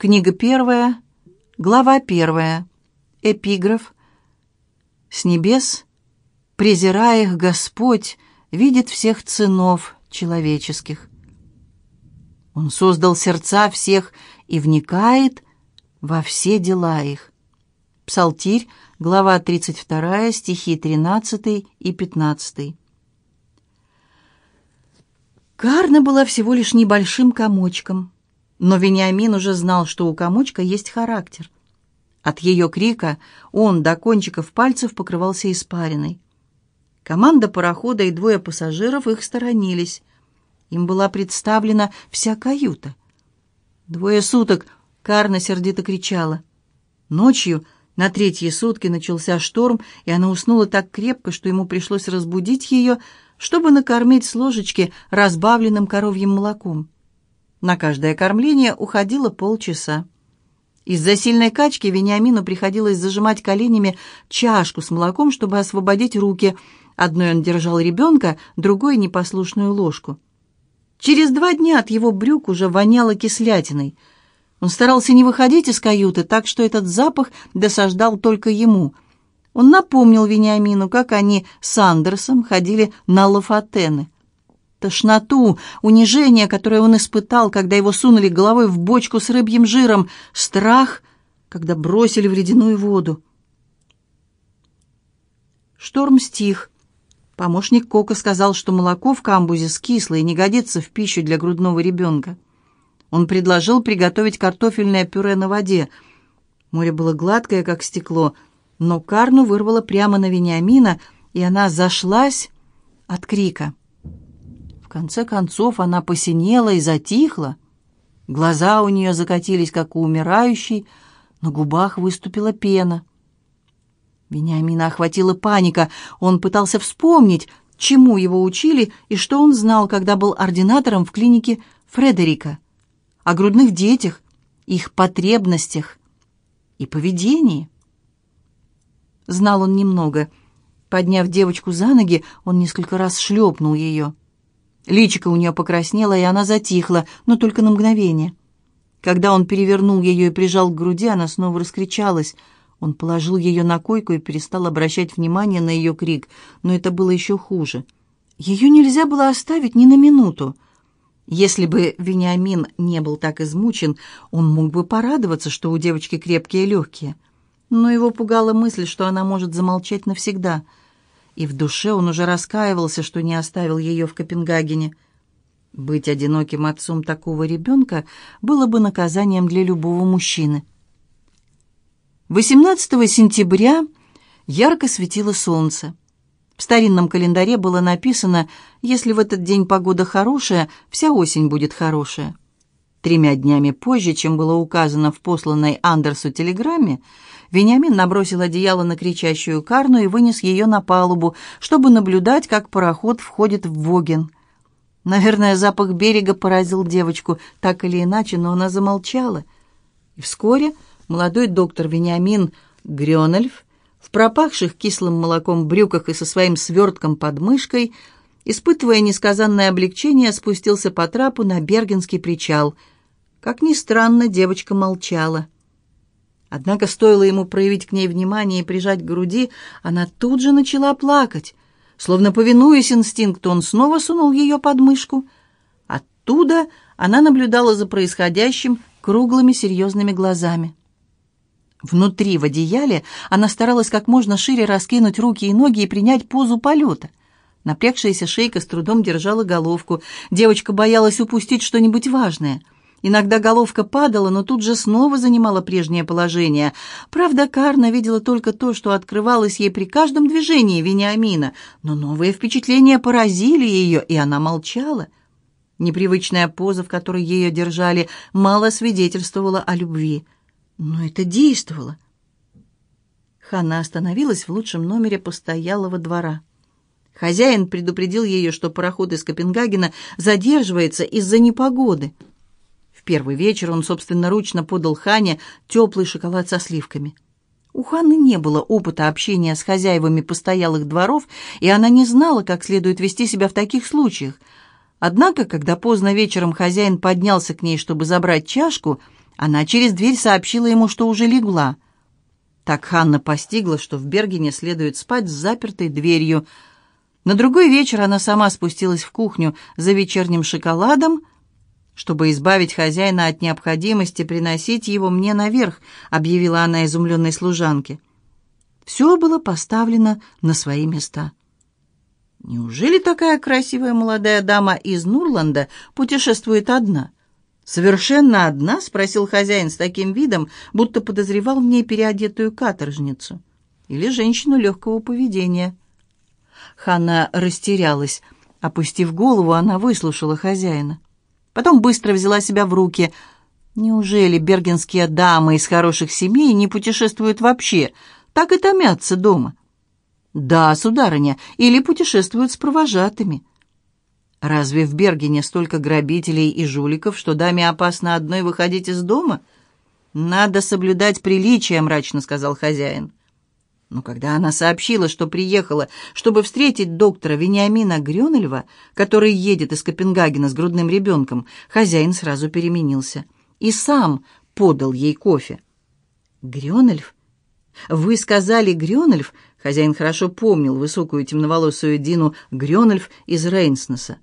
Книга первая, глава первая, эпиграф. С небес, презирая их Господь, видит всех ценов человеческих. Он создал сердца всех и вникает во все дела их. Псалтирь, глава 32, стихи 13 и 15. Карна была всего лишь небольшим комочком, но Вениамин уже знал, что у комочка есть характер. От ее крика он до кончиков пальцев покрывался испариной. Команда парохода и двое пассажиров их сторонились. Им была представлена вся каюта. Двое суток Карна сердито кричала. Ночью на третьи сутки начался шторм, и она уснула так крепко, что ему пришлось разбудить ее, чтобы накормить с ложечки разбавленным коровьим молоком. На каждое кормление уходило полчаса. Из-за сильной качки Вениамину приходилось зажимать коленями чашку с молоком, чтобы освободить руки. Одной он держал ребенка, другой — непослушную ложку. Через два дня от его брюк уже воняло кислятиной. Он старался не выходить из каюты, так что этот запах досаждал только ему. Он напомнил Вениамину, как они с Андерсом ходили на Лафатены. Тошноту, унижение, которое он испытал, когда его сунули головой в бочку с рыбьим жиром, страх, когда бросили в ледяную воду. Шторм стих. Помощник Кока сказал, что молоко в камбузе скисло и не годится в пищу для грудного ребенка. Он предложил приготовить картофельное пюре на воде. Море было гладкое, как стекло, но Карну вырвало прямо на Вениамина, и она зашлась от крика. Конце концов она посинела и затихла. Глаза у нее закатились, как у умирающей, на губах выступила пена. Вениамина охватила паника. Он пытался вспомнить, чему его учили и что он знал, когда был ординатором в клинике Фредерика. О грудных детях, их потребностях и поведении. Знал он немного. Подняв девочку за ноги, он несколько раз шлепнул ее. Личико у нее покраснело, и она затихла, но только на мгновение. Когда он перевернул ее и прижал к груди, она снова раскричалась — он положил ее на койку и перестал обращать внимание на ее крик, но это было еще хуже. Ее нельзя было оставить ни на минуту. Если бы Вениамин не был так измучен, он мог бы порадоваться, что у девочки крепкие легкие. Но его пугала мысль, что она может замолчать навсегда. И в душе он уже раскаивался, что не оставил ее в Копенгагене. Быть одиноким отцом такого ребенка было бы наказанием для любого мужчины. 18 сентября ярко светило солнце. В старинном календаре было написано, если в этот день погода хорошая, вся осень будет хорошая. Тремя днями позже, чем было указано в посланной Андерсу телеграмме, Вениамин набросил одеяло на кричащую карну и вынес ее на палубу, чтобы наблюдать, как пароход входит в Воген. Наверное, запах берега поразил девочку, так или иначе, но она замолчала. И вскоре молодой доктор Вениамин Грёнольф в пропахших кислым молоком брюках и со своим свертком под мышкой, испытывая несказанное облегчение, спустился по трапу на Бергенский причал. Как ни странно, девочка молчала. Однако стоило ему проявить к ней внимание и прижать к груди, она тут же начала плакать. Словно повинуясь инстинкту, он снова сунул ее под мышку. Оттуда она наблюдала за происходящим круглыми серьезными глазами. Внутри, в одеяле, она старалась как можно шире раскинуть руки и ноги и принять позу полета. Напрягшаяся шейка с трудом держала головку. Девочка боялась упустить что-нибудь важное. Иногда головка падала, но тут же снова занимала прежнее положение. Правда, Карна видела только то, что открывалось ей при каждом движении Вениамина, но новые впечатления поразили ее, и она молчала. Непривычная поза, в которой ее держали, мало свидетельствовала о любви. Но это действовало. Ханна остановилась в лучшем номере постоялого двора. Хозяин предупредил ее, что пароход из Копенгагена задерживается из-за непогоды. В первый вечер он собственноручно подал Хане теплый шоколад со сливками. У Ханны не было опыта общения с хозяевами постоялых дворов, и она не знала, как следует вести себя в таких случаях. Однако, когда поздно вечером хозяин поднялся к ней, чтобы забрать чашку, Она через дверь сообщила ему, что уже легла. Так Ханна постигла, что в Бергене следует спать с запертой дверью. На другой вечер она сама спустилась в кухню за вечерним шоколадом, чтобы избавить хозяина от необходимости приносить его мне наверх, объявила она изумленной служанке. Все было поставлено на свои места. Неужели такая красивая молодая дама из Нурланда путешествует одна? Совершенно одна, спросил хозяин с таким видом, будто подозревал в ней переодетую каторжницу или женщину легкого поведения. Ханна растерялась. Опустив голову, она выслушала хозяина. Потом быстро взяла себя в руки. Неужели бергенские дамы из хороших семей не путешествуют вообще? Так и томятся дома. Да, сударыня, или путешествуют с провожатыми. Разве в Бергене столько грабителей и жуликов, что даме опасно одной выходить из дома? Надо соблюдать приличие, мрачно сказал хозяин. Но когда она сообщила, что приехала, чтобы встретить доктора Вениамина Грёнельва, который едет из Копенгагена с грудным ребенком, хозяин сразу переменился и сам подал ей кофе. «Грёнельв? Вы сказали Грёнельв?» Хозяин хорошо помнил высокую темноволосую Дину Грёнельв из Рейнснеса.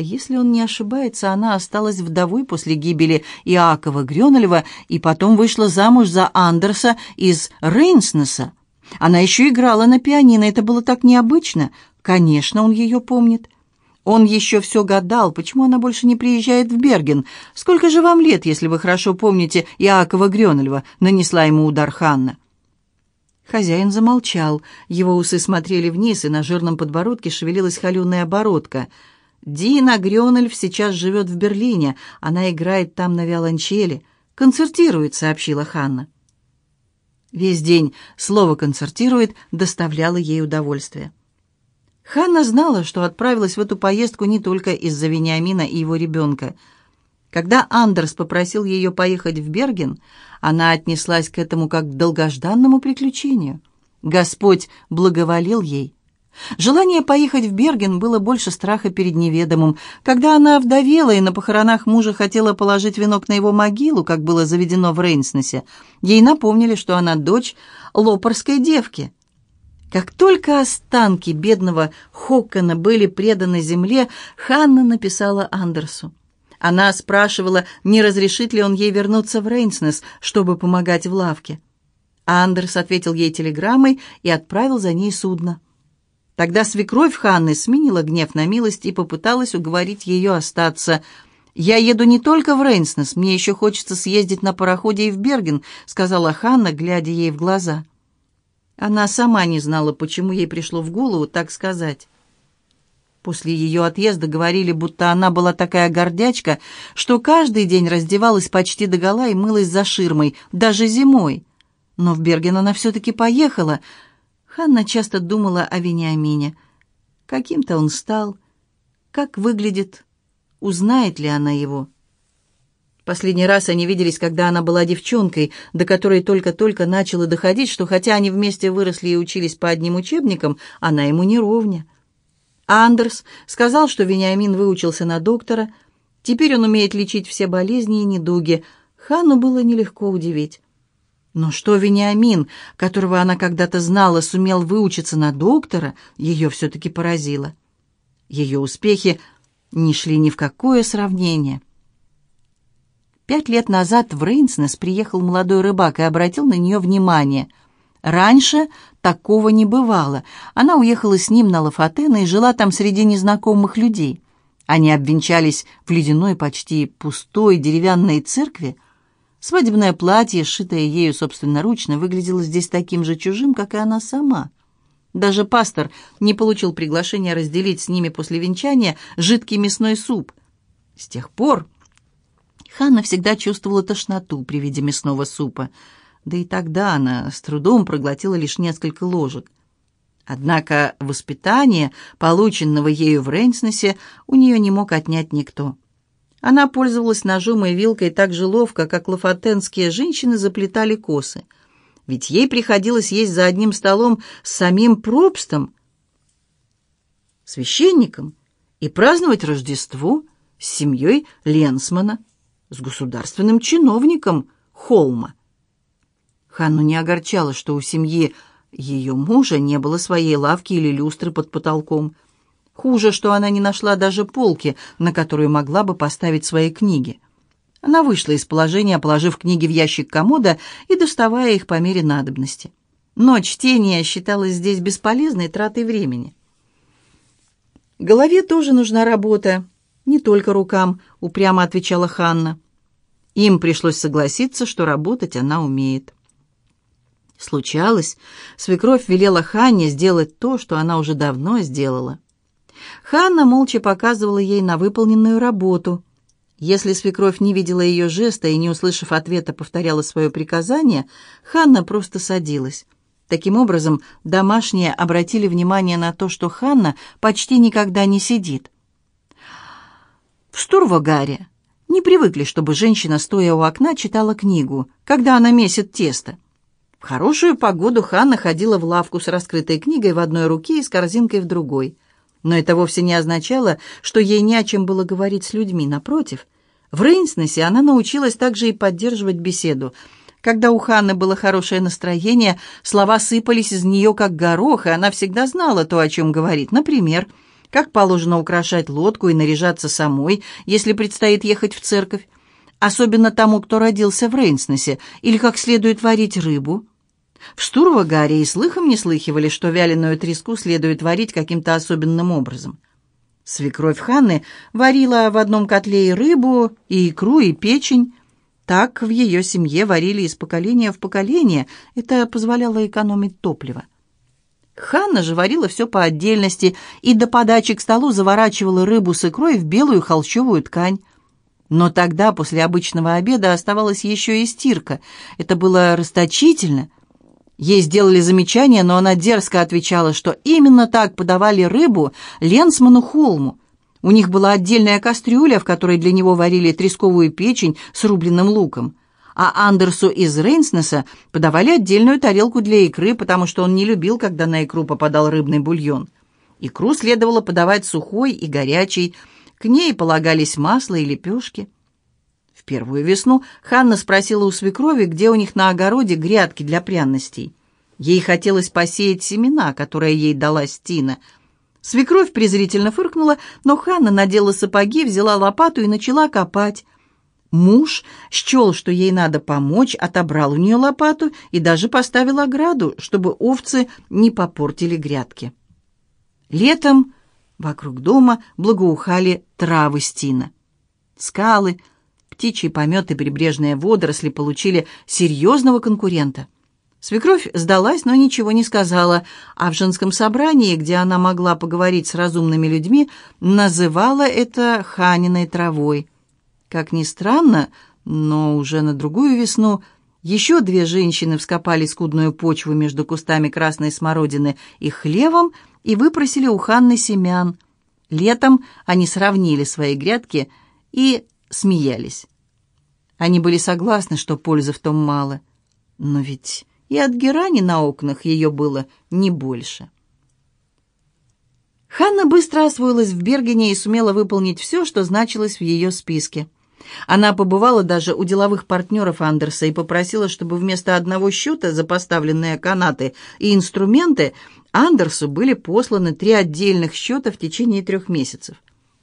Если он не ошибается, она осталась вдовой после гибели Иакова Грёнольва и потом вышла замуж за Андерса из Рейнснеса. Она еще играла на пианино, это было так необычно. Конечно, он ее помнит. Он еще все гадал, почему она больше не приезжает в Берген. «Сколько же вам лет, если вы хорошо помните Иакова Грёнольва?» — нанесла ему удар Ханна. Хозяин замолчал. Его усы смотрели вниз, и на жирном подбородке шевелилась холеная оборотка — Дина Грёнельф сейчас живет в Берлине. Она играет там на виолончели. Концертирует, сообщила Ханна. Весь день слово «концертирует» доставляло ей удовольствие. Ханна знала, что отправилась в эту поездку не только из-за Вениамина и его ребенка. Когда Андерс попросил ее поехать в Берген, она отнеслась к этому как к долгожданному приключению. Господь благоволил ей. Желание поехать в Берген было больше страха перед неведомым. Когда она вдовела и на похоронах мужа хотела положить венок на его могилу, как было заведено в Рейнснесе, ей напомнили, что она дочь лопарской девки. Как только останки бедного Хоккана были преданы земле, Ханна написала Андерсу. Она спрашивала, не разрешит ли он ей вернуться в Рейнснес, чтобы помогать в лавке. Андерс ответил ей телеграммой и отправил за ней судно. Тогда свекровь Ханны сменила гнев на милость и попыталась уговорить ее остаться. «Я еду не только в Рейнснес, мне еще хочется съездить на пароходе и в Берген», сказала Ханна, глядя ей в глаза. Она сама не знала, почему ей пришло в голову так сказать. После ее отъезда говорили, будто она была такая гордячка, что каждый день раздевалась почти догола и мылась за ширмой, даже зимой. Но в Берген она все-таки поехала — Ханна часто думала о Вениамине. Каким-то он стал, как выглядит, узнает ли она его. Последний раз они виделись, когда она была девчонкой, до которой только-только начало доходить, что хотя они вместе выросли и учились по одним учебникам, она ему не ровня. Андерс сказал, что Вениамин выучился на доктора. Теперь он умеет лечить все болезни и недуги. Ханну было нелегко удивить. Но что Вениамин, которого она когда-то знала, сумел выучиться на доктора, ее все-таки поразило. Ее успехи не шли ни в какое сравнение. Пять лет назад в Рейнснес приехал молодой рыбак и обратил на нее внимание. Раньше такого не бывало. Она уехала с ним на Лафатена и жила там среди незнакомых людей. Они обвенчались в ледяной, почти пустой деревянной церкви, Свадебное платье, сшитое ею собственноручно, выглядело здесь таким же чужим, как и она сама. Даже пастор не получил приглашения разделить с ними после венчания жидкий мясной суп. С тех пор Ханна всегда чувствовала тошноту при виде мясного супа, да и тогда она с трудом проглотила лишь несколько ложек. Однако воспитание, полученного ею в Рейнснесе, у нее не мог отнять никто. Она пользовалась ножом и вилкой так же ловко, как лафатенские женщины заплетали косы. Ведь ей приходилось есть за одним столом с самим пропстом, священником, и праздновать Рождество с семьей Ленсмана. с государственным чиновником Холма. Ханну не огорчало, что у семьи ее мужа не было своей лавки или люстры под потолком. Хуже, что она не нашла даже полки, на которую могла бы поставить свои книги. Она вышла из положения, положив книги в ящик комода и доставая их по мере надобности. Но чтение считалось здесь бесполезной тратой времени. «Голове тоже нужна работа, не только рукам», — упрямо отвечала Ханна. Им пришлось согласиться, что работать она умеет. Случалось, свекровь велела Ханне сделать то, что она уже давно сделала. Ханна молча показывала ей на выполненную работу. Если свекровь не видела ее жеста и, не услышав ответа, повторяла свое приказание, Ханна просто садилась. Таким образом, домашние обратили внимание на то, что Ханна почти никогда не сидит. В Стурвогаре не привыкли, чтобы женщина, стоя у окна, читала книгу, когда она месит тесто. В хорошую погоду Ханна ходила в лавку с раскрытой книгой в одной руке и с корзинкой в другой. Но это вовсе не означало, что ей не о чем было говорить с людьми. Напротив, в Рейнснесе она научилась также и поддерживать беседу. Когда у Ханны было хорошее настроение, слова сыпались из нее как горох, и она всегда знала то, о чем говорит. Например, как положено украшать лодку и наряжаться самой, если предстоит ехать в церковь, особенно тому, кто родился в Рейнснесе, или как следует варить рыбу. В Штурвагаре и слыхом не слыхивали, что вяленую треску следует варить каким-то особенным образом. Свекровь Ханны варила в одном котле и рыбу, и икру, и печень. Так в ее семье варили из поколения в поколение. Это позволяло экономить топливо. Ханна же варила все по отдельности и до подачи к столу заворачивала рыбу с икрой в белую холщовую ткань. Но тогда, после обычного обеда, оставалась еще и стирка. Это было расточительно. Ей сделали замечание, но она дерзко отвечала, что именно так подавали рыбу Ленсману Холму. У них была отдельная кастрюля, в которой для него варили тресковую печень с рубленным луком. А Андерсу из Рейнснеса подавали отдельную тарелку для икры, потому что он не любил, когда на икру попадал рыбный бульон. Икру следовало подавать сухой и горячей, к ней полагались масло и лепешки. Первую весну Ханна спросила у свекрови, где у них на огороде грядки для пряностей. Ей хотелось посеять семена, которые ей дала Стина. Свекровь презрительно фыркнула, но Ханна надела сапоги, взяла лопату и начала копать. Муж счел, что ей надо помочь, отобрал у нее лопату и даже поставил ограду, чтобы овцы не попортили грядки. Летом Вокруг дома благоухали травы стина. Скалы, птичий помет и прибрежные водоросли получили серьезного конкурента. Свекровь сдалась, но ничего не сказала, а в женском собрании, где она могла поговорить с разумными людьми, называла это ханиной травой. Как ни странно, но уже на другую весну еще две женщины вскопали скудную почву между кустами красной смородины и хлевом и выпросили у Ханны семян. Летом они сравнили свои грядки и смеялись. Они были согласны, что пользы в том мало. Но ведь и от герани на окнах ее было не больше. Ханна быстро освоилась в Бергене и сумела выполнить все, что значилось в ее списке. Она побывала даже у деловых партнеров Андерса и попросила, чтобы вместо одного счета за поставленные канаты и инструменты Андерсу были посланы три отдельных счета в течение трех месяцев.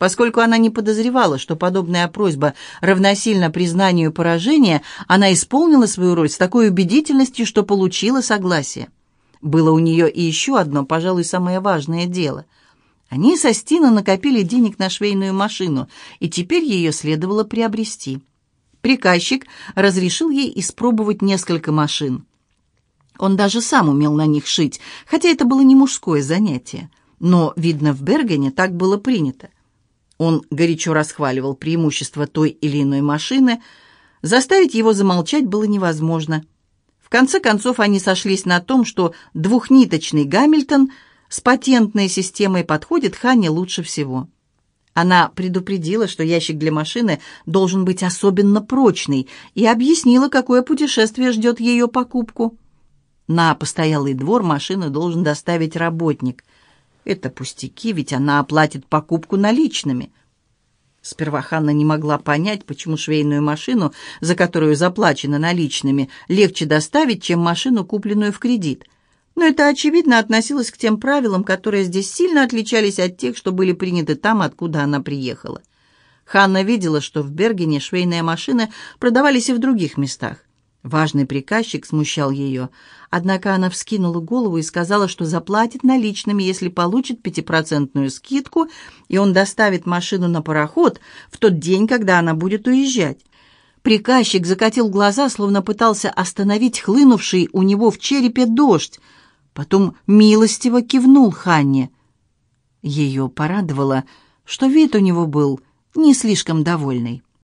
Поскольку она не подозревала, что подобная просьба равносильна признанию поражения, она исполнила свою роль с такой убедительностью, что получила согласие. Было у нее и еще одно, пожалуй, самое важное дело – они со Стина накопили денег на швейную машину, и теперь ее следовало приобрести. Приказчик разрешил ей испробовать несколько машин. Он даже сам умел на них шить, хотя это было не мужское занятие. Но, видно, в Бергене так было принято. Он горячо расхваливал преимущества той или иной машины. Заставить его замолчать было невозможно. В конце концов, они сошлись на том, что двухниточный Гамильтон – с патентной системой подходит Хане лучше всего. Она предупредила, что ящик для машины должен быть особенно прочный, и объяснила, какое путешествие ждет ее покупку. На постоялый двор машину должен доставить работник. Это пустяки, ведь она оплатит покупку наличными. Сперва Ханна не могла понять, почему швейную машину, за которую заплачено наличными, легче доставить, чем машину, купленную в кредит. Но это, очевидно, относилось к тем правилам, которые здесь сильно отличались от тех, что были приняты там, откуда она приехала. Ханна видела, что в Бергене швейные машины продавались и в других местах. Важный приказчик смущал ее, однако она вскинула голову и сказала, что заплатит наличными, если получит пятипроцентную скидку, и он доставит машину на пароход в тот день, когда она будет уезжать. Приказчик закатил глаза, словно пытался остановить хлынувший у него в черепе дождь, потом милостиво кивнул Ханне. Ее порадовало, что вид у него был не слишком довольный.